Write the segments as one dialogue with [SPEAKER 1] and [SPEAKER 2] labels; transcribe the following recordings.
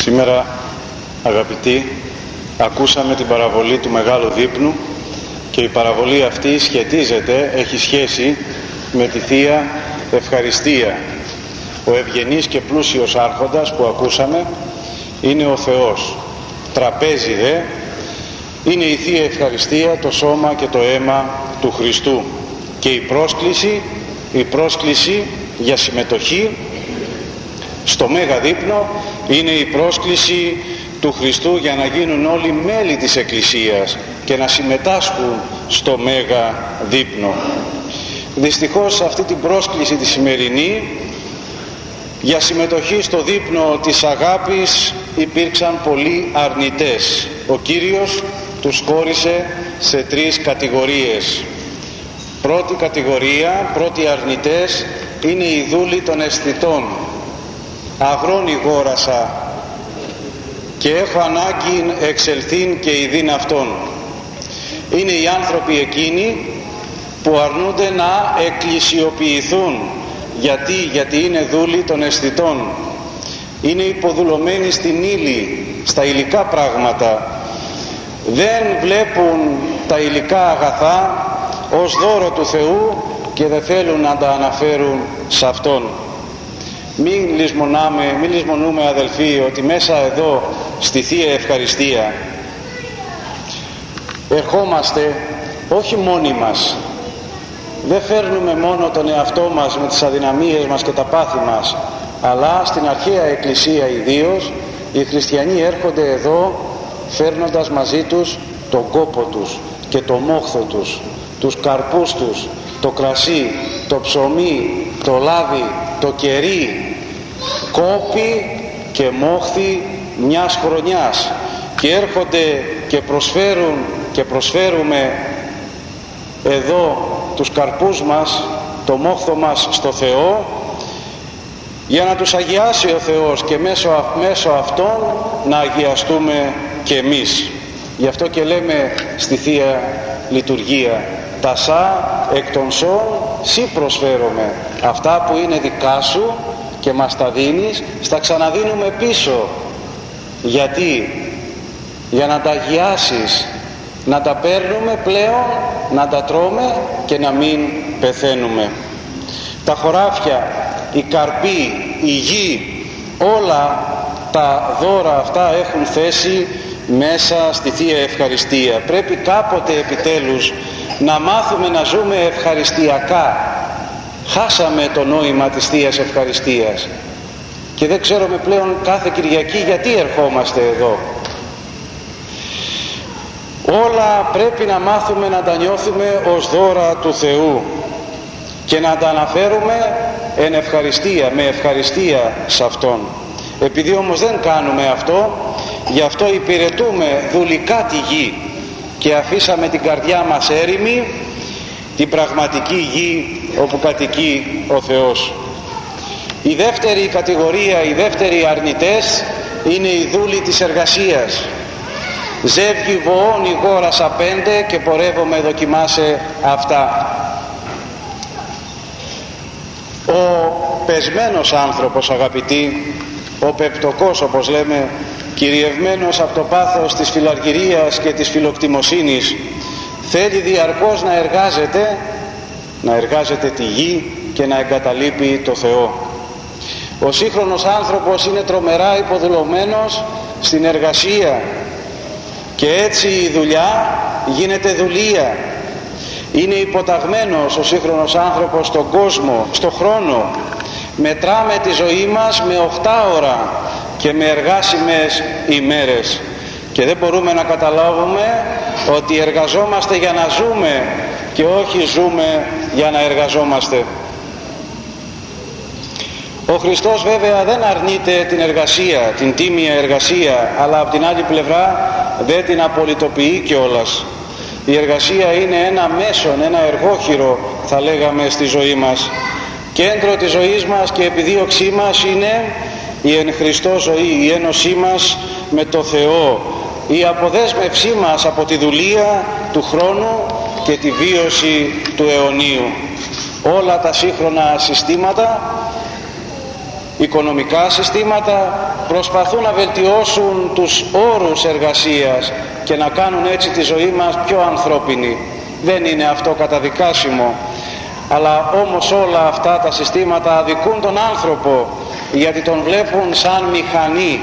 [SPEAKER 1] Σήμερα αγαπητοί ακούσαμε την παραβολή του Μεγάλου Δείπνου και η παραβολή αυτή σχετίζεται, έχει σχέση με τη Θεία Ευχαριστία. Ο ευγενής και πλούσιος άρχοντας που ακούσαμε είναι ο Θεός. Τραπέζι δε είναι η Θεία Ευχαριστία, το σώμα και το αίμα του Χριστού. Και η πρόσκληση, η πρόσκληση για συμμετοχή στο Μέγα Δείπνο είναι η πρόσκληση του Χριστού για να γίνουν όλοι μέλη της Εκκλησίας και να συμμετάσχουν στο Μέγα Δείπνο. Δυστυχώς αυτή την πρόσκληση τη σημερινή για συμμετοχή στο δείπνο της αγάπης υπήρξαν πολλοί αρνητές. Ο Κύριος τους χώρισε σε τρεις κατηγορίες. Πρώτη κατηγορία, πρώτοι αρνητές είναι οι δούλοι των αισθητών. Αγρόνι γόρασα και έχω ανάγκη εξελθήν και ειδήν αυτών. Είναι οι άνθρωποι εκείνοι που αρνούνται να εκκλησιοποιηθούν. Γιατί, γιατί είναι δούλοι των αισθητών. Είναι υποδουλωμένοι στην ύλη, στα υλικά πράγματα. Δεν βλέπουν τα υλικά αγαθά ως δώρο του Θεού και δεν θέλουν να τα αναφέρουν σε Αυτόν. Μην λησμονάμε, μην λησμονούμε αδελφοί ότι μέσα εδώ στη Θεία Ευχαριστία ερχόμαστε όχι μόνοι μας. Δεν φέρνουμε μόνο τον εαυτό μας με τις αδυναμίες μας και τα πάθη μας αλλά στην αρχαία εκκλησία ιδίως οι χριστιανοί έρχονται εδώ φέρνοντας μαζί τους τον κόπο τους και το μόχθο τους τους καρπούς τους το κρασί, το ψωμί, το λάδι, το κερί κόπη και μόχθη μιας χρονιάς. Και έρχονται και προσφέρουν και προσφέρουμε εδώ τους καρπούς μας το μόχθο μας στο Θεό για να τους αγιάσει ο Θεός και μέσω, μέσω αυτών να αγιαστούμε και εμείς. Γι' αυτό και λέμε στη Θεία Λειτουργία τα σα εκ των σών σύ προσφέρομαι. Αυτά που είναι δικά σου και μας τα δίνεις στα ξαναδίνουμε πίσω. Γιατί; Για να τα αγιάσεις να τα παίρνουμε πλέον να τα τρώμε και να μην πεθαίνουμε. Τα χωράφια η καρπή, η γη όλα τα δώρα αυτά έχουν θέση μέσα στη Θεία Ευχαριστία. Πρέπει κάποτε επιτέλους να μάθουμε να ζούμε ευχαριστιακά χάσαμε το νόημα της Θείας Ευχαριστίας. Και δεν ξέρουμε πλέον κάθε Κυριακή γιατί ερχόμαστε εδώ. Όλα πρέπει να μάθουμε να τα νιώθουμε ως δώρα του Θεού και να τα αναφέρουμε εν ευχαριστία, με ευχαριστία σε Αυτόν. Επειδή όμως δεν κάνουμε αυτό γι' αυτό υπηρετούμε δουλικά τη γη και αφήσαμε την καρδιά μας έρημη την πραγματική γη όπου κατοικεί ο Θεός. Η δεύτερη κατηγορία, οι δεύτεροι αρνητές είναι οι δούλοι της εργασίας. Ζεύγει βοών η γόρα σα πέντε και πορεύομαι δοκιμάσε αυτά. Ο πεσμένος άνθρωπος αγαπητοί ο πεπτοκός όπως λέμε κυριευμένος από το πάθος της φιλαργυρίας και της φιλοκτημοσύνης θέλει διαρκώς να εργάζεται να εργάζεται τη γη και να εγκαταλείπει το Θεό. Ο σύγχρονος άνθρωπος είναι τρομερά υποδουλωμένος στην εργασία και έτσι η δουλειά γίνεται δουλεία. Είναι υποταγμένος ο σύγχρονος άνθρωπος στον κόσμο, στον χρόνο. Μετράμε τη ζωή μας με 8 ώρα και με εργάσιμες ημέρες. Και δεν μπορούμε να καταλάβουμε ότι εργαζόμαστε για να ζούμε και όχι ζούμε για να εργαζόμαστε ο Χριστός βέβαια δεν αρνείται την εργασία, την τίμια εργασία, αλλά από την άλλη πλευρά δεν την απολυτοποιεί κιόλας. Η εργασία είναι ένα μέσον, ένα εργόχειρο θα λέγαμε στη ζωή μας. Κέντρο της ζωής μας και επιδίωξή μας είναι η εν Χριστώ ζωή, η ένωσή μας με το Θεό, η αποδέσμευσή μας από τη δουλεία του χρόνου και τη βίωση του αιωνίου. Όλα τα σύγχρονα συστήματα οικονομικά συστήματα προσπαθούν να βελτιώσουν τους όρους εργασίας και να κάνουν έτσι τη ζωή μας πιο ανθρώπινη. Δεν είναι αυτό καταδικάσιμο. Αλλά όμως όλα αυτά τα συστήματα αδικούν τον άνθρωπο γιατί τον βλέπουν σαν μηχανή.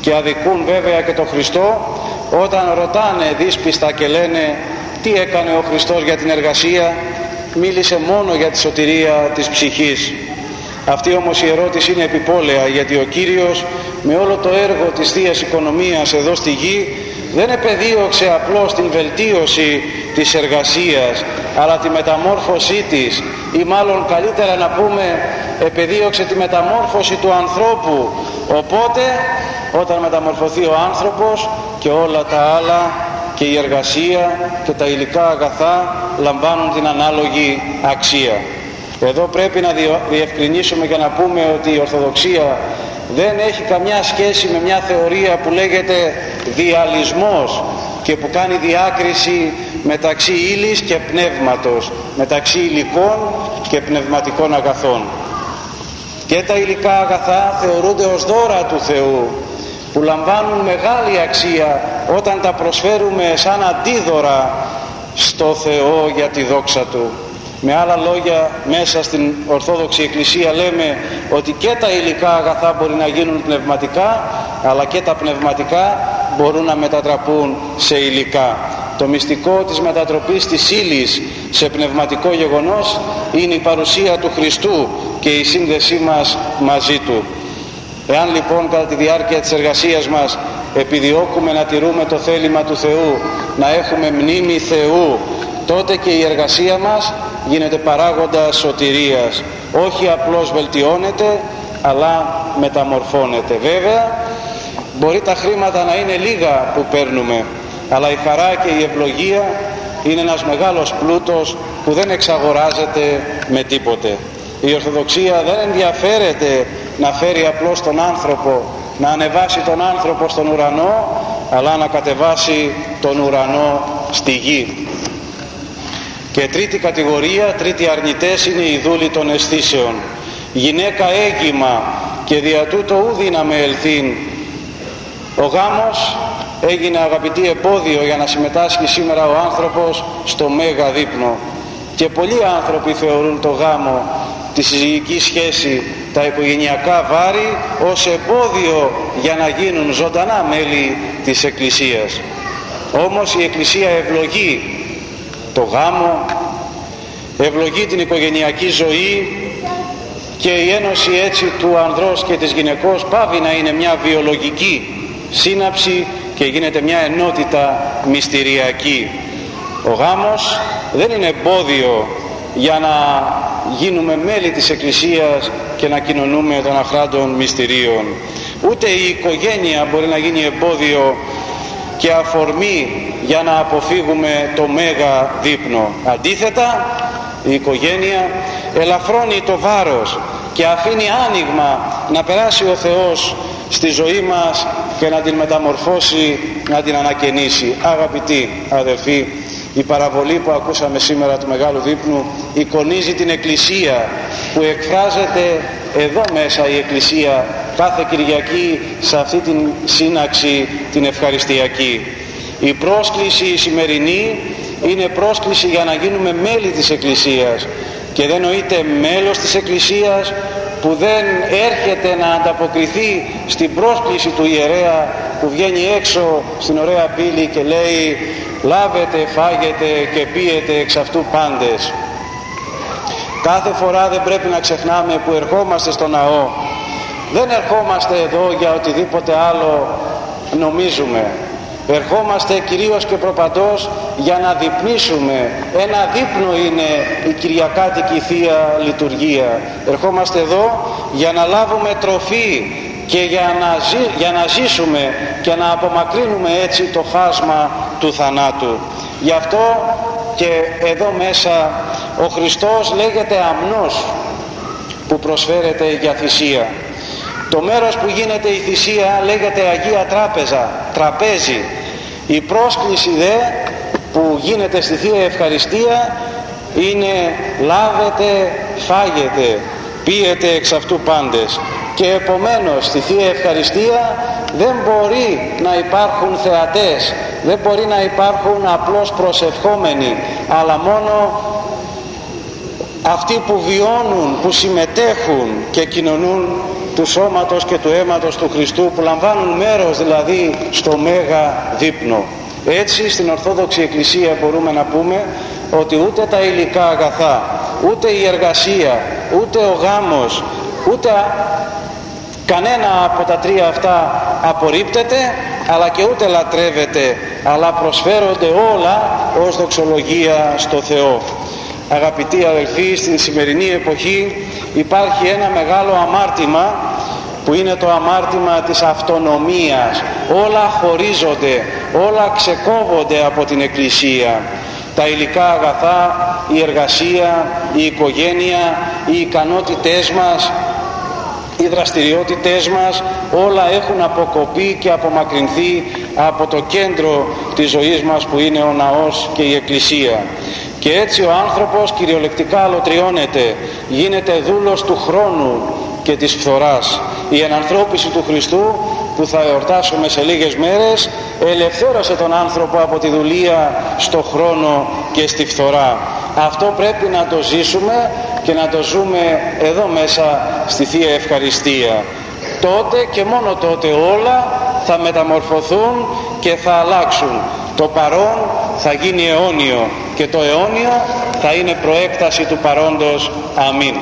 [SPEAKER 1] Και αδικούν βέβαια και τον Χριστό όταν ρωτάνε δύσπιστα και λένε τι έκανε ο Χριστός για την εργασία; Μίλησε μόνο για τη σωτηρία της ψυχής. Αυτή όμως η ερώτηση είναι επιπόλαια γιατί ο Κύριος με όλο το έργο της θείας Οικονομίας εδώ στη γη δεν επεδίωξε απλώς την βελτίωση της εργασίας αλλά τη μεταμόρφωσή της ή μάλλον καλύτερα να πούμε επεδίωξε τη μεταμόρφωση του ανθρώπου. Οπότε όταν μεταμορφωθεί ο άνθρωπος και όλα τα άλλα και η εργασία και τα υλικά αγαθά λαμβάνουν την ανάλογη αξία. Εδώ πρέπει να διευκρινίσουμε και να πούμε ότι η Ορθοδοξία δεν έχει καμιά σχέση με μια θεωρία που λέγεται διαλυσμός και που κάνει διάκριση μεταξύ ύλης και πνεύματος, μεταξύ υλικών και πνευματικών αγαθών. Και τα υλικά αγαθά θεωρούνται ως δώρα του Θεού που λαμβάνουν μεγάλη αξία όταν τα προσφέρουμε σαν αντίδωρα στο Θεό για τη δόξα Του. Με άλλα λόγια μέσα στην Ορθόδοξη Εκκλησία λέμε ότι και τα υλικά αγαθά μπορεί να γίνουν πνευματικά αλλά και τα πνευματικά μπορούν να μετατραπούν σε υλικά. Το μυστικό της μετατροπής της ύλης σε πνευματικό γεγονός είναι η παρουσία του Χριστού και η σύνδεσή μας μαζί Του. Εάν λοιπόν κατά τη διάρκεια της εργασίας μας επιδιώκουμε να τηρούμε το θέλημα του Θεού, να έχουμε μνήμη Θεού, τότε και η εργασία μας γίνεται παράγοντα σωτηρίας. Όχι απλώς βελτιώνεται, αλλά μεταμορφώνεται. Βέβαια, μπορεί τα χρήματα να είναι λίγα που παίρνουμε, αλλά η χαρά και η ευλογία είναι ένας μεγάλος πλούτος που δεν εξαγοράζεται με τίποτε. Η Ορθοδοξία δεν ενδιαφέρεται να φέρει απλώς τον άνθρωπο, να ανεβάσει τον άνθρωπο στον ουρανό, αλλά να κατεβάσει τον ουρανό στη γη. Και τρίτη κατηγορία, τρίτη αρνητές είναι οι δούλοι των αισθήσεων. Γυναίκα έγκυμα και δια τούτο ούδινα με ελθύν. Ο γάμος έγινε αγαπητή εμπόδιο για να συμμετάσχει σήμερα ο άνθρωπος στο μέγα δείπνο. Και πολλοί άνθρωποι θεωρούν το γάμο, τη συζυγική σχέση, τα οικογενειακά βάρη ως εμπόδιο για να γίνουν ζωντανά μέλη της Εκκλησίας. Όμως η Εκκλησία ευλογεί το γάμο, ευλογεί την οικογενειακή ζωή και η ένωση έτσι του ανδρός και της γυναικός πάβει να είναι μια βιολογική σύναψη και γίνεται μια ενότητα μυστηριακή. Ο γάμος δεν είναι εμπόδιο για να γίνουμε μέλη της Εκκλησίας και να κοινωνούμε των αχράντων μυστηρίων. Ούτε η οικογένεια μπορεί να γίνει εμπόδιο και αφορμή για να αποφύγουμε το μέγα δείπνο. Αντίθετα, η οικογένεια ελαφρώνει το βάρος και αφήνει άνοιγμα να περάσει ο Θεός στη ζωή μας και να την μεταμορφώσει, να την ανακαινήσει. Αγαπητοί αδελφοί, η παραβολή που ακούσαμε σήμερα του Μεγάλου Δείπνου εικονίζει την Εκκλησία που εκφράζεται εδώ μέσα η Εκκλησία κάθε Κυριακή σε αυτή την σύναξη την ευχαριστιακή. Η πρόσκληση η σημερινή είναι πρόσκληση για να γίνουμε μέλη της Εκκλησίας και δεν νοείται μέλος της Εκκλησίας που δεν έρχεται να ανταποκριθεί στην πρόσκληση του ιερέα που βγαίνει έξω στην ωραία πύλη και λέει λάβετε, φάγετε και πίετε εξ αυτού πάντες. Κάθε φορά δεν πρέπει να ξεχνάμε που ερχόμαστε στο ναό. Δεν ερχόμαστε εδώ για οτιδήποτε άλλο νομίζουμε. Ερχόμαστε κυρίως και προπαντός για να διπνήσουμε. Ένα δείπνο είναι η Κυριακάτικη Θεία Λειτουργία. Ερχόμαστε εδώ για να λάβουμε τροφή και για να, για να ζήσουμε και να απομακρύνουμε έτσι το φάσμα του θανάτου. Γι' αυτό και εδώ μέσα ο Χριστός λέγεται αμνός που προσφέρεται για θυσία. Το μέρος που γίνεται η θυσία λέγεται Αγία Τράπεζα, τραπέζι. Η πρόσκληση δε που γίνεται στη Θεία Ευχαριστία είναι λάβετε, φάγετε, πίετε εξ αυτού πάντες. και επομένως στη Θεία Ευχαριστία δεν μπορεί να υπάρχουν θεατές δεν μπορεί να υπάρχουν απλώς προσευχόμενοι αλλά μόνο αυτοί που βιώνουν, που συμμετέχουν και κοινωνούν του σώματος και του αίματος του Χριστού που λαμβάνουν μέρος δηλαδή στο Μέγα Δείπνο. Έτσι στην Ορθόδοξη Εκκλησία μπορούμε να πούμε ότι ούτε τα υλικά αγαθά, ούτε η εργασία, ούτε ο γάμος, ούτε κανένα από τα τρία αυτά απορρίπτεται αλλά και ούτε λατρεύεται αλλά προσφέρονται όλα ως δοξολογία στο Θεό. Αγαπητοί αδελφοί, στην σημερινή εποχή υπάρχει ένα μεγάλο αμάρτημα που είναι το αμάρτημα της αυτονομίας. Όλα χωρίζονται, όλα ξεκόβονται από την Εκκλησία. Τα υλικά αγαθά, η εργασία, η οικογένεια, οι ικανότητές μας, οι δραστηριότητές μας όλα έχουν αποκοπεί και απομακρυνθεί από το κέντρο της ζωής μας που είναι ο ναός και η Εκκλησία και έτσι ο άνθρωπος κυριολεκτικά αλωτριώνεται γίνεται δούλος του χρόνου και της φθοράς η ενανθρώπιση του Χριστού που θα εορτάσουμε σε λίγες μέρες ελευθέρωσε τον άνθρωπο από τη δουλεία στο χρόνο και στη φθορά αυτό πρέπει να το ζήσουμε και να το ζούμε εδώ μέσα στη Θεία Ευχαριστία τότε και μόνο τότε όλα θα μεταμορφωθούν και θα αλλάξουν το παρόν θα γίνει αιώνιο και το αιώνιο θα είναι προέκταση του παρόντος. Αμήν.